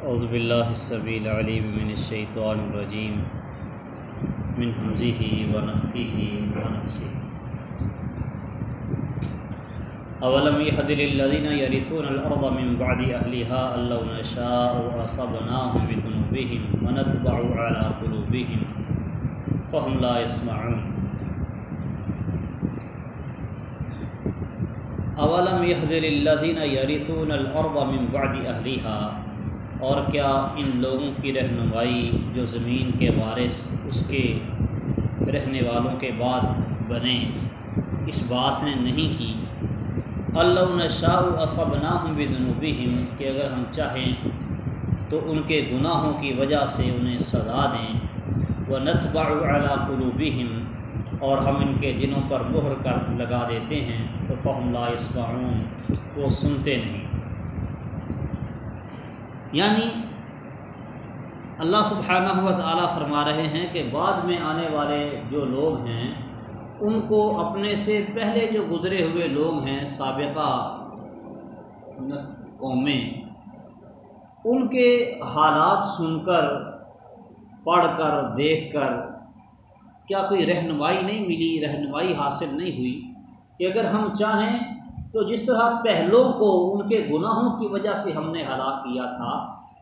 اعوذ باللہ السبیع العلیم من الشیطان الرجیم من حمزه ونفخه ونفسه اولم يهد للذين يرثون الارض من بعد اهلها ان لو نشاء اصبناهم بذنوبهم ونتبع على قلوبهم فهم لا يسمعون. اولم يهد للذين يرثون الارض من بعد اهلها اور کیا ان لوگوں کی رہنمائی جو زمین کے وارث اس کے رہنے والوں کے بعد بنے؟ اس بات نے نہیں کی۔ اللہ نشاء اصب نہ ہوں بے کہ اگر ہم چاہیں تو ان کے گناہوں کی وجہ سے انہیں سزا دیں۔ وہ نتبا اعلیٰ قلوبہم اور ہم ان کے دنوں پر مہر کر لگا دیتے ہیں۔ تو فہم لا اسمعون وہ سنتے نہیں۔ یعنی اللہ سبحانہ ہوا تعالیٰ فرما رہے ہیں کہ بعد میں آنے والے جو لوگ ہیں، ان کو اپنے سے پہلے جو گزرے ہوئے لوگ ہیں، سابقہ قومیں، ان کے حالات سن کر، پڑھ کر، دیکھ کر کیا کوئی رہنمائی نہیں ملی، رہنمائی حاصل نہیں ہوئی کہ اگر ہم چاہیں تو جس طرح پہلوں کو ان کے گناہوں کی وجہ سے ہم نے ہلاک کیا تھا،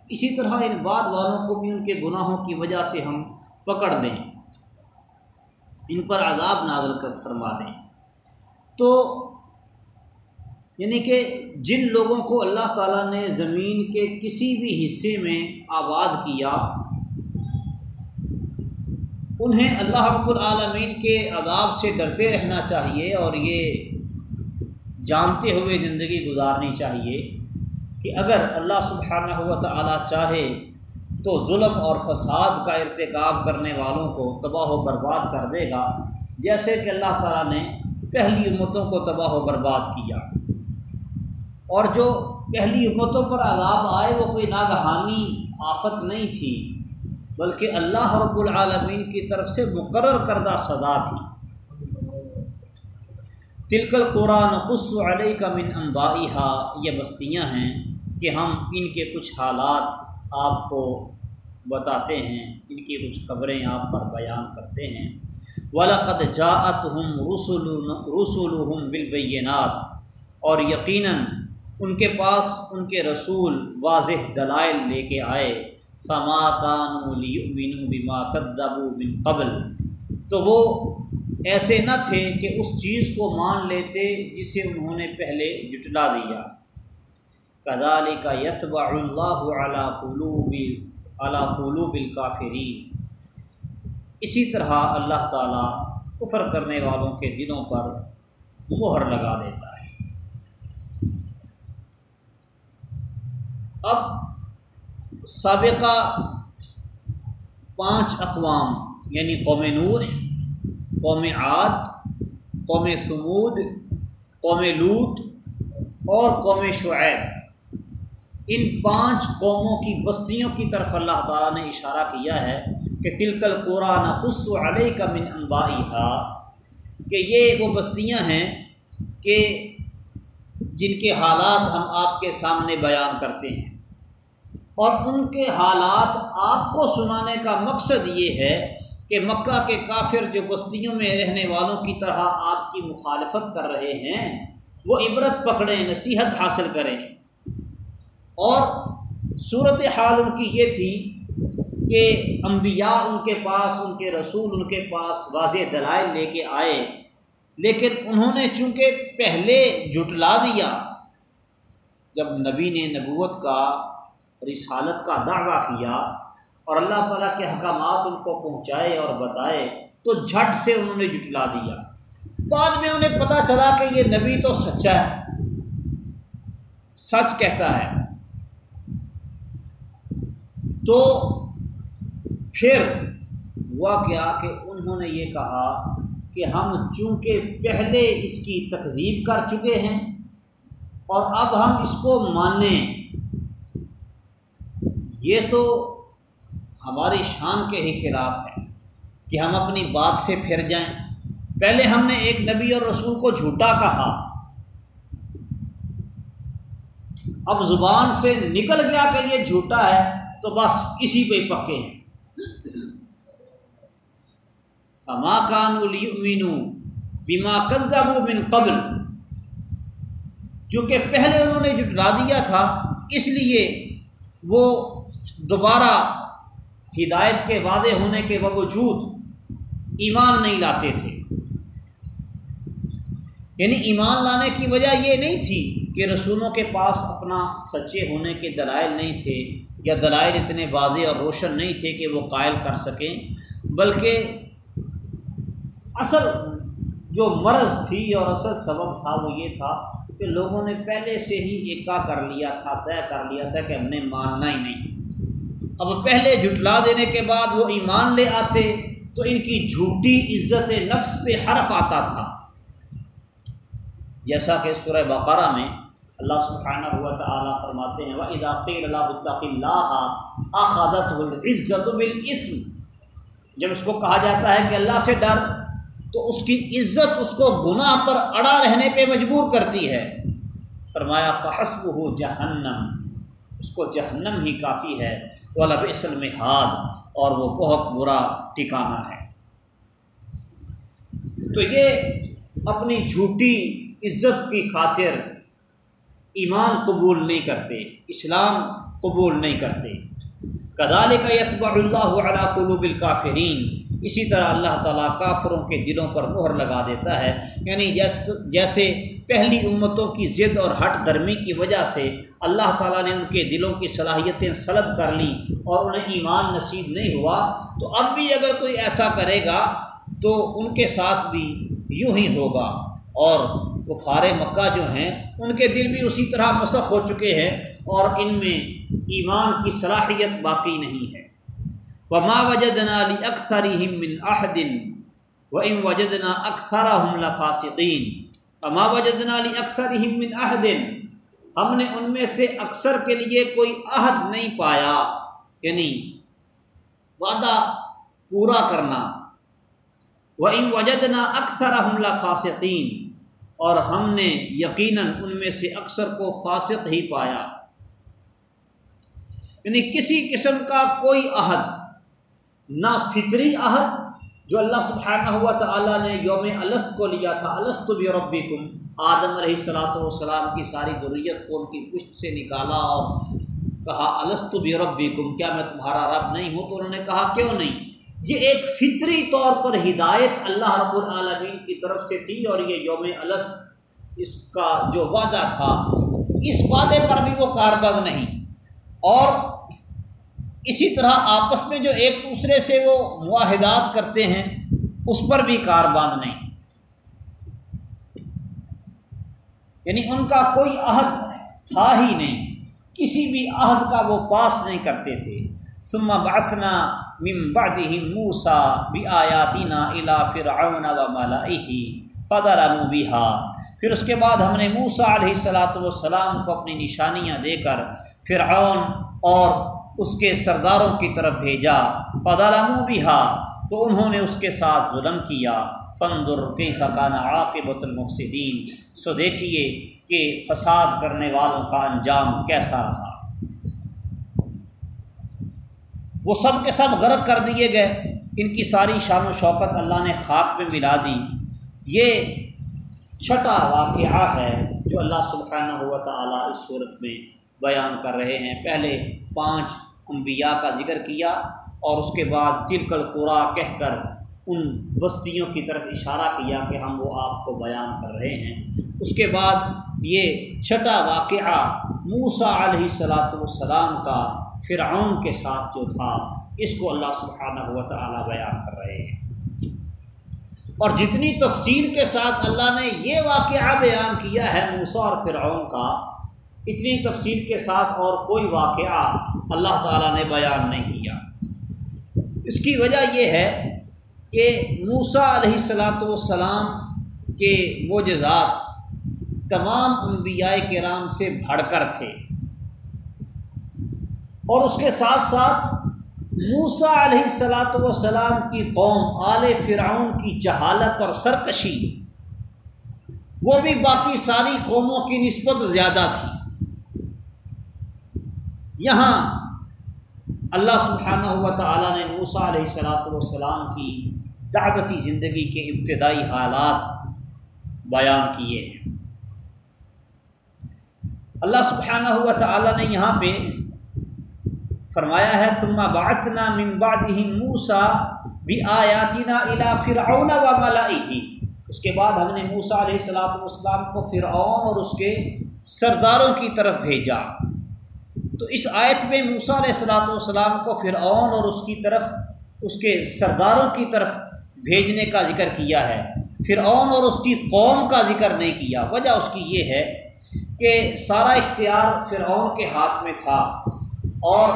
اسی طرح ان بعد والوں کو بھی ان کے گناہوں کی وجہ سے ہم پکڑ دیں ان پر عذاب نازل کر فرما دیں۔ تو یعنی کہ جن لوگوں کو اللہ تعالیٰ نے زمین کے کسی بھی حصے میں آباد کیا، انہیں اللہ رب العالمین کے عذاب سے ڈرتے رہنا چاہیے اور یہ جانتے ہوئے زندگی گزارنی چاہیے کہ اگر اللہ سبحانہ ہوا تعالیٰ چاہے تو ظلم اور فساد کا ارتکاب کرنے والوں کو تباہ و برباد کر دے گا، جیسے کہ اللہ تعالیٰ نے پہلی امتوں کو تباہ و برباد کیا۔ اور جو پہلی امتوں پر عذاب آئے، وہ کوئی ناگہانی، آفت نہیں تھی، بلکہ اللہ رب العالمین کی طرف سے مقرر کردہ سزا تھی۔ تلکل قرآن قص علیہ کا من امبائی یہ بستیاں ہیں کہ ہم ان کے کچھ حالات آپ کو بتاتے ہیں، ان کی کچھ خبریں آپ پر بیان کرتے ہیں۔ ولاقد جاعت ہم رسول رسول بالبینات اور یقیناً ان کے پاس ان کے رسول واضح دلائل لے کے آئے۔ فما کان بما قدبو بن قبل، تو وہ ایسے نہ تھے کہ اس چیز کو مان لیتے جسے انہوں نے پہلے جٹلا دیا۔ کدال کا یتبا اللہ علیٰ قلوب اعلیٰ قلوب الکافری اسی طرح اللہ تعالیٰ کفر کرنے والوں کے دلوں پر مہر لگا دیتا ہے۔ اب سابقہ پانچ اقوام یعنی قوم نور قوم عاد، قوم سمود قوم لوت اور قوم شعیب۔ ان پانچ قوموں کی بستیوں کی طرف اللہ تعالیٰ نے اشارہ کیا ہے کہ تلکل قرآن اس علیہ کا من انبائی کہ یہ وہ بستیاں ہیں کہ جن کے حالات ہم آپ کے سامنے بیان کرتے ہیں۔ اور ان کے حالات آپ کو سنانے کا مقصد یہ ہے کہ مکہ کے کافر جو بستیوں میں رہنے والوں کی طرح آپ کی مخالفت کر رہے ہیں، وہ عبرت پکڑیں، نصیحت حاصل کریں۔ اور صورت حال ان کی یہ تھی کہ انبیاء ان کے پاس، ان کے رسول ان کے پاس واضح دلائل لے کے آئے۔ لیکن انہوں نے چونکہ پہلے جٹلا دیا، جب نبی نے نبوت کا رسالت کا دعویٰ کیا اور اللہ تعالیٰ کے حکامات ان کو پہنچائے اور بتائے، تو جھٹ سے انہوں نے جٹلا دیا۔ بعد میں انہیں پتہ چلا کہ یہ نبی تو سچا ہے۔ سچ کہتا ہے۔ تو پھر ہوا کیا کہ انہوں نے یہ کہا کہ ہم چونکہ پہلے اس کی تقزیب کر چکے ہیں اور اب ہم اس کو مانیں۔ یہ تو ہماری شان کے ہی خلاف ہے کہ ہم اپنی بات سے پھر جائیں۔ پہلے ہم نے ایک نبی اور رسول کو جھوٹا کہا۔ اب زبان سے نکل گیا کہ یہ جھوٹا ہے تو بس اسی پہ پکے ہیں۔ اما کان المینو بیما کندابو بن قبل۔ جو کہ پہلے انہوں نے جٹلا دیا تھا، اس لیے وہ دوبارہ ہدایت کے وعدے ہونے کے باوجود ایمان نہیں لاتے تھے۔ یعنی ایمان لانے کی وجہ یہ نہیں تھی کہ رسولوں کے پاس اپنا سچے ہونے کے دلائل نہیں تھے یا دلائل اتنے واضح اور روشن نہیں تھے کہ وہ قائل کر سکیں، بلکہ اصل جو مرض تھی اور اصل سبب تھا وہ یہ تھا کہ لوگوں نے پہلے سے ہی ایکا کر لیا تھا، طے کر لیا تھا کہ ہم نے ماننا ہی نہیں۔ اب پہلے جھٹلا دینے کے بعد وہ ایمان لے آتے تو ان کی جھوٹی عزت نفس پہ حرف آتا تھا۔ جیسا کہ سورہ بقرہ میں اللہ سبحانہ ہوا تعالیٰ فرماتے ہیں وہ اداقی اللہ اللہ العزت بالاسم جب اس کو کہا جاتا ہے کہ اللہ سے ڈر، تو اس کی عزت اس کو گناہ پر اڑا رہنے پہ مجبور کرتی ہے۔ فرمایا فحسب ہو جہنم اس کو جہنم ہی کافی ہے۔ وہ لب اصل اور وہ بہت برا ٹھکانہ ہے۔ تو یہ اپنی جھوٹی عزت کی خاطر ایمان قبول نہیں کرتے، اسلام قبول نہیں کرتے۔ کدال کا یتبع اللہ علیہ قلوب الکافرین اسی طرح اللہ تعالیٰ کافروں کے دلوں پر مہر لگا دیتا ہے۔ یعنی جیسے پہلی امتوں کی ضد اور ہٹ درمی کی وجہ سے اللہ تعالیٰ نے ان کے دلوں کی صلاحیتیں سلب کر لیں اور انہیں ایمان نصیب نہیں ہوا، تو اب بھی اگر کوئی ایسا کرے گا تو ان کے ساتھ بھی یوں ہی ہوگا۔ اور کفار مکہ جو ہیں، ان کے دل بھی اسی طرح مسخ ہو چکے ہیں اور ان میں ایمان کی صلاحیت باقی نہیں ہے۔ و ما وجدنا علی اکثر من احدن و ام وجدنا اکثر لفاسقین و ما وجدنا علی اکثر من احدن ہم نے ان میں سے اکثر کے لیے کوئی عہد نہیں پایا یعنی وعدہ پورا کرنا۔ و ام وجدنا اکثر حملہ فاسقین اور ہم نے یقیناً ان میں سے اکثر کو فاسق ہی پایا۔ یعنی کسی قسم کا کوئی عہد نہ فطری عہد جو اللہ سبحانہ ہوا تعالیٰ نے یوم السط کو لیا تھا السط بھی ربی کم آدم علیہ السلاۃ والسلام کی ساری ضروریت کو ان کی پشت سے نکالا اور کہا السط بھی ربی کم کیا میں تمہارا رب نہیں ہوں؟ تو انہوں نے کہا، کیوں نہیں؟ یہ ایک فطری طور پر ہدایت اللہ رب العالمین کی طرف سے تھی اور یہ یوم السط اس کا جو وعدہ تھا، اس وعدے پر بھی وہ کاربند نہیں۔ اور اسی طرح آپس میں جو ایک دوسرے سے وہ معاہدات کرتے ہیں، اس پر بھی کاربند نہیں۔ یعنی ان کا کوئی عہد تھا ہی نہیں، کسی بھی عہد کا وہ پاس نہیں کرتے تھے۔ ثم بعثنا من بعدهم موسى بآياتنا الى فرعون وملئه فظلموا بها۔ پھر اس کے بعد ہم نے موسا علیہ السلاۃ والسلام کو اپنی نشانیاں دے کر فرعون اور اس کے سرداروں کی طرف بھیجا فضلموا بها، تو انہوں نے اس کے ساتھ ظلم کیا۔ فندر کیف کان عاقبۃ المفسدین سو دیکھیے کہ فساد کرنے والوں کا انجام کیسا رہا۔ وہ سب کے سب غرق کر دیے گئے۔ ان کی ساری شان و شوقت اللہ نے خاک میں ملا دی۔ یہ چھٹا واقعہ ہے جو اللہ سبحانہ ہوا تعالیٰ اس صورت میں بیان کر رہے ہیں۔ پہلے پانچ انبیاء کا ذکر کیا اور اس کے بعد ترکل قرا کہہ کر ان بستیوں کی طرف اشارہ کیا کہ ہم وہ آپ کو بیان کر رہے ہیں۔ اس کے بعد یہ چھٹا واقعہ موسا علیہ صلاۃ والسلام کا فرعون کے ساتھ جو تھا، اس کو اللہ سبحانہ ہوا تعالیٰ بیان کر رہے ہیں۔ اور جتنی تفصیل کے ساتھ اللہ نے یہ واقعہ بیان کیا ہے موسا اور فرعون کا اتنی تفصیل کے ساتھ اور کوئی واقعہ اللہ تعالیٰ نے بیان نہیں کیا۔ اس کی وجہ یہ ہے کہ موسا علیہ السلاۃ والسلام کے وہ جزات تمام انبیاء کرام سے بڑھ کر تھے۔ اور اس کے ساتھ ساتھ موسا علیہ السلاۃ وسلام کی قوم، آل فرعون کی جہالت اور سرکشی، وہ بھی باقی ساری قوموں کی نسبت زیادہ تھی۔ یہاں اللہ سبحانہ ہوا تعالیٰ نے موسا علیہ السلاۃ والسلام کی دعوتی زندگی کے ابتدائی حالات بیان کیے ہیں۔ اللہ سبحانہ ہوا تعالیٰ نے یہاں پہ فرمایا ہے، ثم بعثنا من بعدهم موسا بھی آیاتنا الا فرعون و ملائه اس کے بعد ہم نے موسا علیہ السلاۃ والسلام کو فرعون اور اس کے سرداروں کی طرف بھیجا۔ تو اس آیت میں موسا علیہ السلاۃ والسلام کو فرعون اور اس کی طرف، اس کے سرداروں کی طرف بھیجنے کا ذکر کیا ہے۔ فرعون اور اس کی قوم کا ذکر نہیں کیا۔ وجہ اس کی یہ ہے کہ سارا اختیار فرعون کے ہاتھ میں تھا۔ اور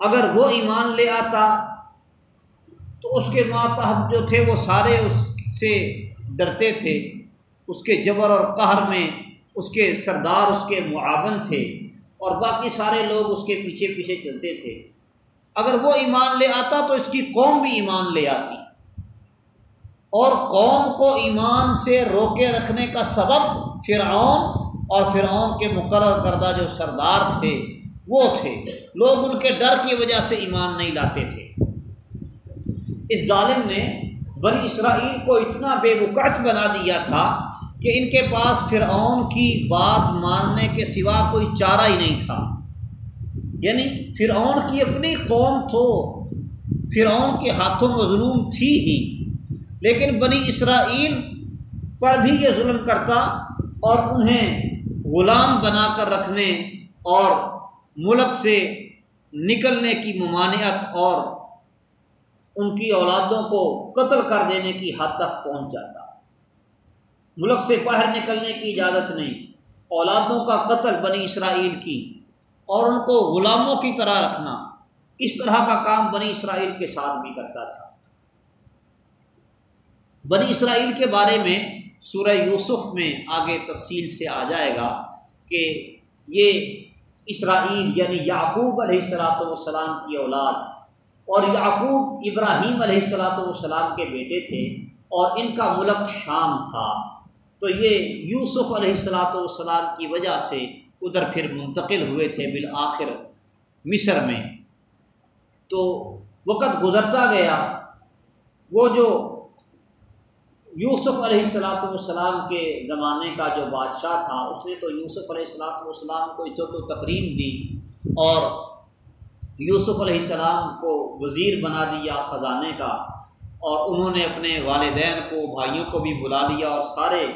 اگر وہ ایمان لے آتا تو اس کے ماتحت جو تھے وہ سارے اس سے ڈرتے تھے۔ اس کے جبر اور قہر میں اس کے سردار، اس کے معاون تھے اور باقی سارے لوگ اس کے پیچھے پیچھے چلتے تھے۔ اگر وہ ایمان لے آتا تو اس کی قوم بھی ایمان لے آتی۔ اور قوم کو ایمان سے روکے رکھنے کا سبب فرعون اور فرعون کے مقرر کردہ جو سردار تھے وہ تھے۔ لوگ ان کے ڈر کی وجہ سے ایمان نہیں لاتے تھے۔ اس ظالم نے بنی اسرائیل کو اتنا بے وقت بنا دیا تھا کہ ان کے پاس فرعون کی بات ماننے کے سوا کوئی چارہ ہی نہیں تھا۔ یعنی فرعون کی اپنی قوم تو فرعون کے ہاتھوں مظلوم تھی ہی، لیکن بنی اسرائیل پر بھی یہ ظلم کرتا اور انہیں غلام بنا کر رکھنے اور ملک سے نکلنے کی ممانعت اور ان کی اولادوں کو قتل کر دینے کی حد تک پہنچ جاتا۔ ملک سے باہر نکلنے کی اجازت نہیں۔ اولادوں کا قتل بنی اسرائیل کی اور ان کو غلاموں کی طرح رکھنا۔ اس طرح کا کام بنی اسرائیل کے ساتھ بھی کرتا تھا۔ بنی اسرائیل کے بارے میں سورہ یوسف میں آگے تفصیل سے آ جائے گا کہ یہ اسرائیل یعنی یعقوب علیہ السلاۃ والسلام کی اولاد اور یعقوب ابراہیم علیہ السلاۃ والسلام کے بیٹے تھے اور ان کا ملک شام تھا۔ تو یہ یوسف علیہ السلاۃ والسلام کی وجہ سے ادھر پھر منتقل ہوئے تھے بالآخر مصر میں۔ تو وقت گزرتا گیا، وہ جو یوسف علیہ السلاۃ والسلام کے زمانے کا جو بادشاہ تھا، اس نے تو یوسف علیہ السلاۃ والسلام کو عزت و تقریم دی اور یوسف علیہ السلام کو وزیر بنا دیا خزانے کا اور انہوں نے اپنے والدین کو، بھائیوں کو بھی بلا لیا اور سارے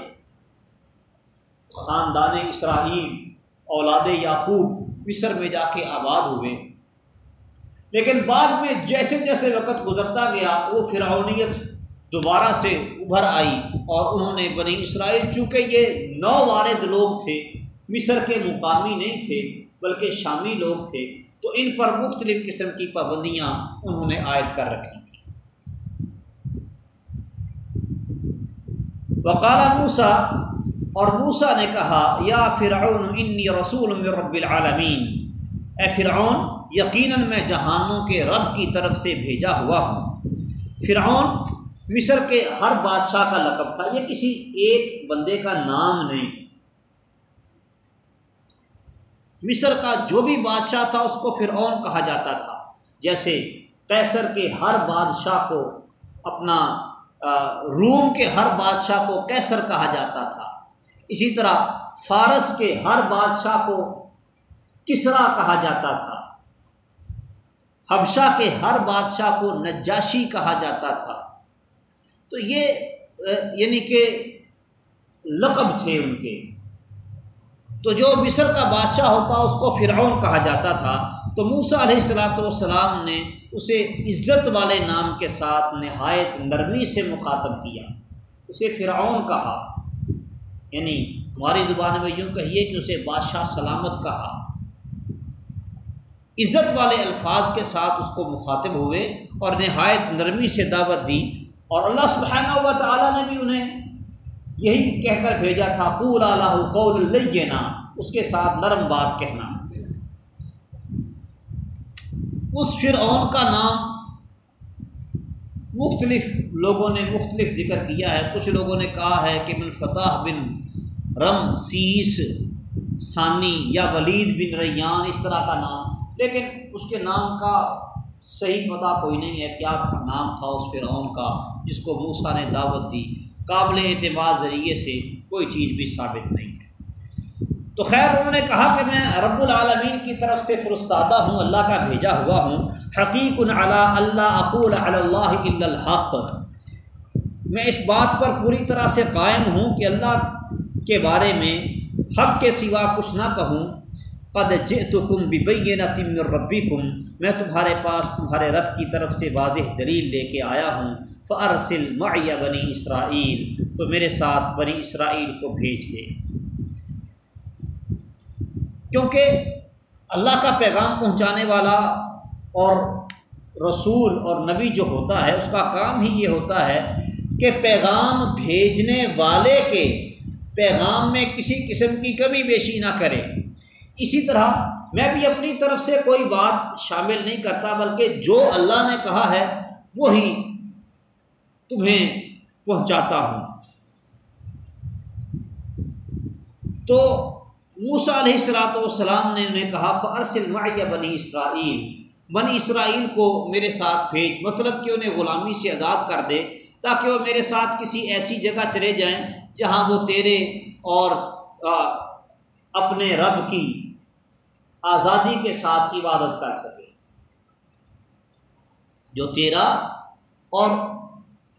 خاندان اسرائیل، اولاد یعقوب مصر میں جا کے آباد ہوئے۔ لیکن بعد میں جیسے جیسے وقت گزرتا گیا، وہ فرعونیت دوبارہ سے ابھر آئی اور انہوں نے بنی اسرائیل، چونکہ یہ نو وارد لوگ تھے، مصر کے مقامی نہیں تھے، بلکہ شامی لوگ تھے، تو ان پر مختلف قسم کی پابندیاں انہوں نے عائد کر رکھی تھیں۔ وکالا موسا اور موسا نے کہا، یا فرعون، انی رسول من رب العالمین. اے فرعون، یقیناً میں جہانوں کے رب کی طرف سے بھیجا ہوا ہوں۔ فرعون، مصر کے ہر بادشاہ کا لقب تھا، یہ کسی ایک بندے کا نام نہیں۔ مصر کا جو بھی بادشاہ تھا، اس کو فرعون کہا جاتا تھا۔ جیسے کیسر کے ہر بادشاہ کو اپنا روم کے ہر بادشاہ کو کیسر کہا جاتا تھا۔ اسی طرح فارس کے ہر بادشاہ کو کسرا کہا جاتا تھا۔ حبشہ کے ہر بادشاہ کو نجاشی کہا جاتا تھا۔ تو یہ یعنی کہ لقب تھے ان کے۔ تو جو مصر کا بادشاہ ہوتا، اس کو فرعون کہا جاتا تھا۔ تو موسا علیہ السلاۃ والسلام نے اسے عزت والے نام کے ساتھ نہایت نرمی سے مخاطب کیا۔ اسے فرعون کہا۔ یعنی ہماری زبان میں یوں کہیے کہ اسے بادشاہ سلامت کہا۔ عزت والے الفاظ کے ساتھ اس کو مخاطب ہوئے اور نہایت نرمی سے دعوت دی اور اللہ سبحانہ و تعالیٰ نے بھی انہیں یہی کہہ کر بھیجا تھا، قول اللہ قول لینا، اس کے ساتھ نرم بات کہنا۔ اس فرعون کا نام مختلف لوگوں نے مختلف ذکر کیا ہے۔ کچھ لوگوں نے کہا ہے کہ من فتح بن رم سیس ثانی یا ولید بن ریان، اس طرح کا نام۔ لیکن اس کے نام کا صحیح پتہ کوئی نہیں ہے، کیا تھا نام تھا اس فرعون کا جس کو موسا نے دعوت دی۔ قابل اعتماد ذریعے سے کوئی چیز بھی ثابت نہیں۔ تو خیر انہوں نے کہا کہ میں رب العالمین کی طرف سے فرستادہ ہوں، اللہ کا بھیجا ہوا ہوں۔ حقیق اللہ اللہ اقول اللہ الحق۔ میں اس بات پر پوری طرح سے قائم ہوں کہ اللہ کے بارے میں حق کے سوا کچھ نہ کہوں۔ قد جئتکم ببینۃ من ربکم۔ میں تمہارے پاس تمہارے رب کی طرف سے واضح دلیل لے کے آیا ہوں۔ فارسل معی بنی اسرائیل۔ تو میرے ساتھ بنی اسرائیل کو بھیج دے۔ کیونکہ اللہ کا پیغام پہنچانے والا اور رسول اور نبی جو ہوتا ہے، اس کا کام ہی یہ ہوتا ہے کہ پیغام بھیجنے والے کے پیغام میں کسی قسم کی کمی بیشی نہ کرے۔ اسی طرح میں بھی اپنی طرف سے کوئی بات شامل نہیں کرتا، بلکہ جو اللہ نے کہا ہے وہی تمہیں پہنچاتا ہوں۔ تو موسا علیہ السلاۃ والسلام نے انہیں کہا فرسل معیہ بنی اسرائیل بنی اسرائیل کو میرے ساتھ بھیج مطلب کہ انہیں غلامی سے آزاد کر دے، تاکہ وہ میرے ساتھ کسی ایسی جگہ چلے جائیں جہاں وہ تیرے اور اپنے رب کی آزادی کے ساتھ عبادت کر سکے۔ جو تیرا اور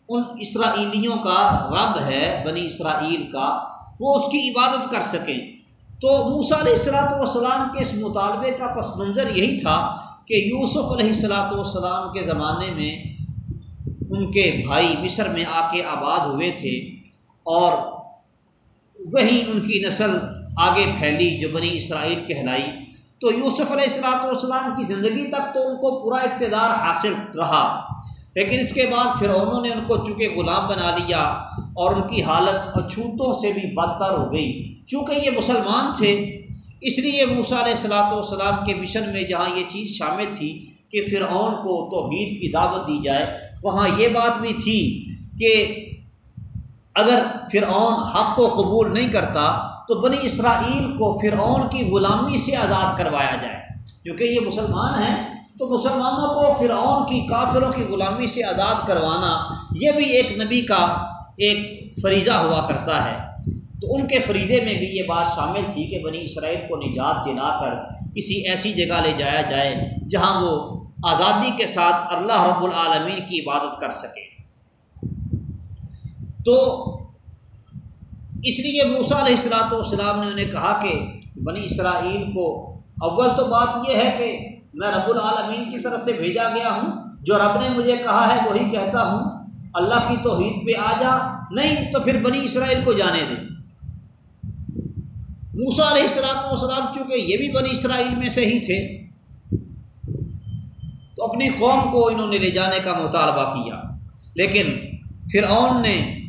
ان اسرائیلیوں کا رب ہے، بنی اسرائیل کا، وہ اس کی عبادت کر سکیں۔ تو موسا علیہ السلاۃ والسلام کے اس مطالبے کا پس منظر یہی تھا کہ یوسف علیہ السلاۃ والسلام کے زمانے میں ان کے بھائی مصر میں آ کے آباد ہوئے تھے اور وہیں ان کی نسل آگے پھیلی جو بنی اسرائیل کہلائی۔ تو یوسف علیہ السلاۃ والسلام کی زندگی تک تو ان کو پورا اقتدار حاصل رہا، لیکن اس کے بعد پھر انہوں نے ان کو چونکہ غلام بنا لیا اور ان کی حالت اچھوتوں سے بھی بدتر ہو گئی۔ چونکہ یہ مسلمان تھے، اس لیے موسا علیہ السلاۃ والسلام کے مشن میں جہاں یہ چیز شامل تھی کہ فرعون کو توحید کی دعوت دی جائے، وہاں یہ بات بھی تھی کہ اگر فرعون حق کو قبول نہیں کرتا، تو بنی اسرائیل کو فرعون کی غلامی سے آزاد کروایا جائے۔ کیونکہ یہ مسلمان ہیں، تو مسلمانوں کو فرعون کی کافروں کی غلامی سے آزاد کروانا، یہ بھی ایک نبی کا ایک فریضہ ہوا کرتا ہے۔ تو ان کے فریضے میں بھی یہ بات شامل تھی کہ بنی اسرائیل کو نجات دلا کر کسی ایسی جگہ لے جایا جائے جہاں وہ آزادی کے ساتھ اللہ رب العالمین کی عبادت کر سکے۔ تو اس لیے موسا علیہ السلاۃ والسلام نے انہیں کہا کہ بنی اسرائیل کو اول تو بات یہ ہے کہ میں رب العالمین کی طرف سے بھیجا گیا ہوں، جو رب نے مجھے کہا ہے وہی کہتا ہوں۔ اللہ کی توحید پہ آ جا، نہیں تو پھر بنی اسرائیل کو جانے دیں موسا علیہ السلاۃ والسلام چونکہ یہ بھی بنی اسرائیل میں سے ہی تھے۔ تو اپنی قوم کو انہوں نے لے جانے کا مطالبہ کیا۔ لیکن فرعون نے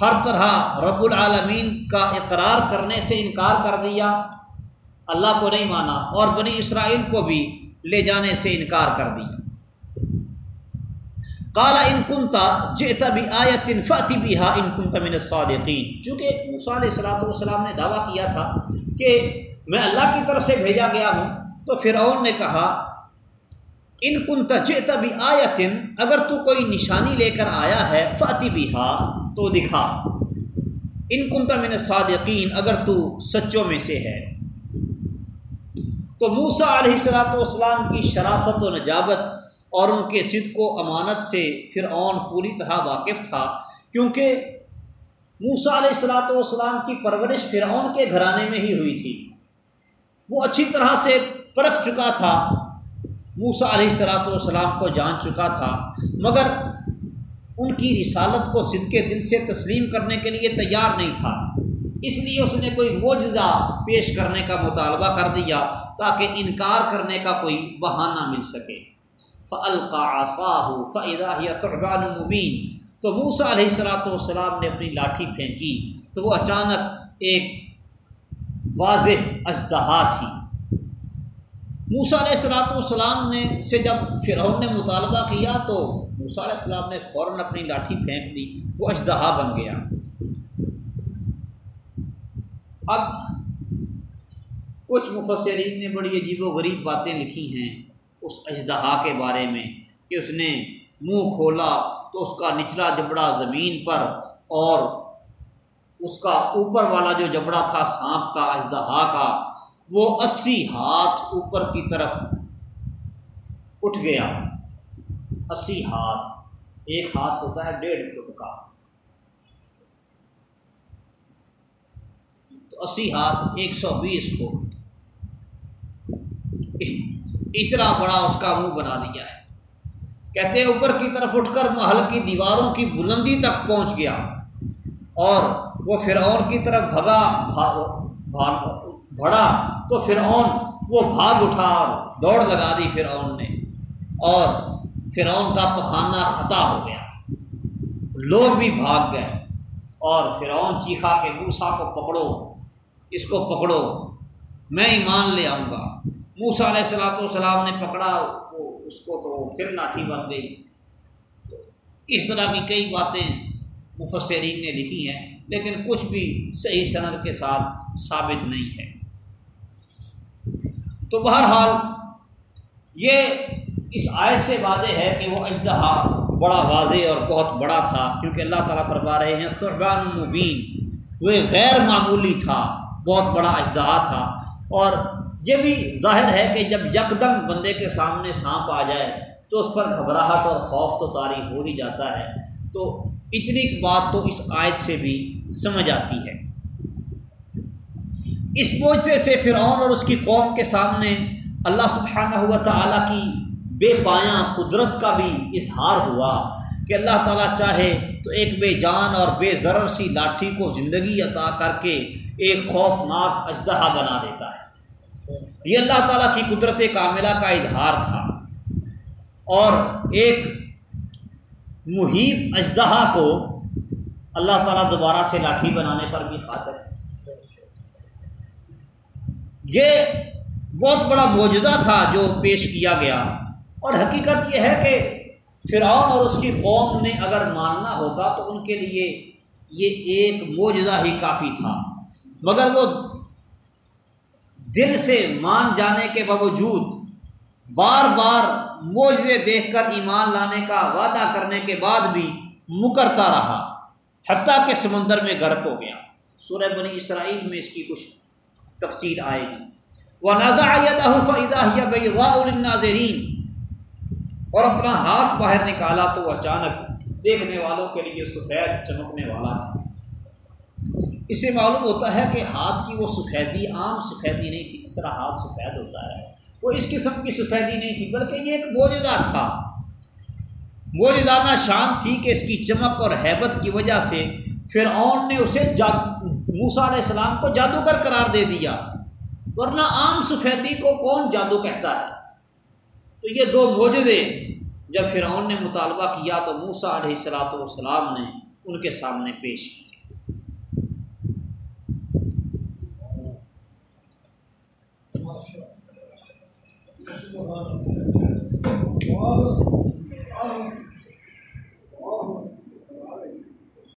ہر طرح رب العالمین کا اقرار کرنے سے انکار کر دیا۔ اللہ کو نہیں مانا اور بنی اسرائیل کو بھی لے جانے سے انکار کر دیا۔ کالا ان کنتا جیتا بھی آیت فاتی بھی ہا ان کنتا من صادقین چونکہ موسیٰ علیہ السلاۃ والسلام نے دعویٰ کیا تھا کہ میں اللہ کی طرف سے بھیجا گیا ہوں، تو فرعون نے کہا، ان کن تجیتا بھی آیتن اگر تو کوئی نشانی لے کر آیا ہے فاتی بھی ہا تو دکھا۔ ان کن تمن صادقین اگر تو سچوں میں سے ہے۔ تو موسا علیہ السلاۃ والسلام کی شرافت و نجابت اور ان کے صدق و امانت سے فرعون پوری طرح واقف تھا، کیونکہ موسا علیہ السلاۃ والسلام کی پرورش فرعون کے گھرانے میں ہی ہوئی تھی۔ وہ اچھی طرح سے پرکھ چکا تھا موسا علیہ السلاۃ والسلام کو جان چکا تھا، مگر ان کی رسالت کو صدق دل سے تسلیم کرنے کے لیے تیار نہیں تھا۔ اس لیے اس نے کوئی معجزہ پیش کرنے کا مطالبہ کر دیا تاکہ انکار کرنے کا کوئی بہانہ مل سکے۔ فعلقا آساہ فعدہ فربان مبین تو موسا علیہ السلاۃ والسلام نے اپنی لاٹھی پھینکی تو وہ اچانک ایک واضح اجدہا تھی۔ موسا علیہ السلاۃ والسلام نے سے جب فرعون نے مطالبہ کیا تو موسا علیہ السلام نے فوراً اپنی لاٹھی پھینک دی، وہ اجدہا بن گیا۔ اب کچھ مفسرین نے بڑی عجیب و غریب باتیں لکھی ہیں۔ اس اجدہا کے بارے میں کہ اس نے منہ کھولا تو اس کا نچلا جبڑا زمین پر اور اس کا اوپر والا جو جبڑا تھا سانپ کا، اجدہا کا، وہ اسی ہاتھ اوپر کی طرف اٹھ گیا۔ اسی ہاتھ۔ ایک ہاتھ ہوتا ہے ڈیڑھ فٹ کا۔ تو اسی ہاتھ ایک سو بیس فٹ۔ اتنا بڑا اس کا منہ بنا دیا ہے۔ کہتے ہیں اوپر کی طرف اٹھ کر محل کی دیواروں کی بلندی تک پہنچ گیا۔ اور وہ فرعون کی طرف بھگا بھڑا۔ تو فرعون وہ بھاگ اٹھا اور دوڑ لگا دی فرعون نے۔ اور فرعون کا پخانہ خطا ہو گیا۔ لوگ بھی بھاگ گئے۔ اور فرعون چیخا کہ موسا کو پکڑو، اس کو پکڑو، میں ایمان لے آؤں گا۔ موسا علیہ السلاۃ والسلام نے پکڑا، وہ اس کو تو پھر لاٹھی بن گئی۔ اس طرح کی کئی باتیں مفسرین نے لکھی ہیں، لیکن کچھ بھی صحیح صنعت کے ساتھ ثابت نہیں ہے۔ تو بہرحال، یہ اس آیت سے واضح ہے کہ وہ اجدہا بڑا واضح اور بہت بڑا تھا، کیونکہ اللہ تعالیٰ فرما رہے ہیں قربان المبین وہ غیر معمولی تھا، بہت بڑا اجدہا تھا۔ اور یہ بھی ظاہر ہے کہ جب یکدم بندے کے سامنے سانپ آ جائے تو اس پر گھبراہٹ اور خوف تو طاری ہو ہی جاتا ہے، تو اتنی بات تو اس آیت سے بھی سمجھ آتی ہے۔ اس موجے سے فرعون اور اس کی قوم کے سامنے اللہ سبحانہ ہوا تعالیٰ کی بے پایاں قدرت کا بھی اظہار ہوا کہ اللہ تعالیٰ چاہے تو ایک بے جان اور بے ضرر سی لاٹھی کو زندگی عطا کر کے ایک خوفناک اجدہا بنا دیتا ہے۔ یہ اللہ تعالیٰ کی قدرت کاملہ کا اظہار تھا۔ اور ایک محیب اجدہا کو اللہ تعالیٰ دوبارہ سے لاٹھی بنانے پر بھی قادر ہے۔ یہ بہت بڑا معجزہ تھا جو پیش کیا گیا۔ اور حقیقت یہ ہے کہ فرعون اور اس کی قوم نے اگر ماننا ہوتا تو ان کے لیے یہ ایک معجزہ ہی کافی تھا۔ مگر وہ دل سے مان جانے کے باوجود بار بار معجزے دیکھ کر ایمان لانے کا وعدہ کرنے کے بعد بھی مکرتا رہا، حتیٰ کہ سمندر میں غرق ہو گیا۔ سورہ بنی اسرائیل میں اس کی کچھ تفصیل آئے گی۔ وہ ناظرین اور اپنا ہاتھ باہر نکالا تو اچانک دیکھنے والوں کے لیے سفید چمکنے والا تھا۔ اس سے معلوم ہوتا ہے کہ ہاتھ کی وہ سفیدی عام سفیدی نہیں تھی، اس طرح ہاتھ سفید ہوتا ہے۔ وہ اس قسم کی سفیدی نہیں تھی، بلکہ یہ ایک موجودہ تھا۔ موجودانہ شان تھی کہ اس کی چمک اور حیبت کی وجہ سے فرعون نے اسے موسا علیہ السلام کو جادوگر قرار دے دیا۔ ورنہ عام سفیدی کو کون جادو کہتا ہے؟ تو یہ دو موجودے جب فرعون نے مطالبہ کیا تو موسا علیہ السلاۃ والسلام نے ان کے سامنے پیش کیا۔ سبحان اللہ. واہ واہ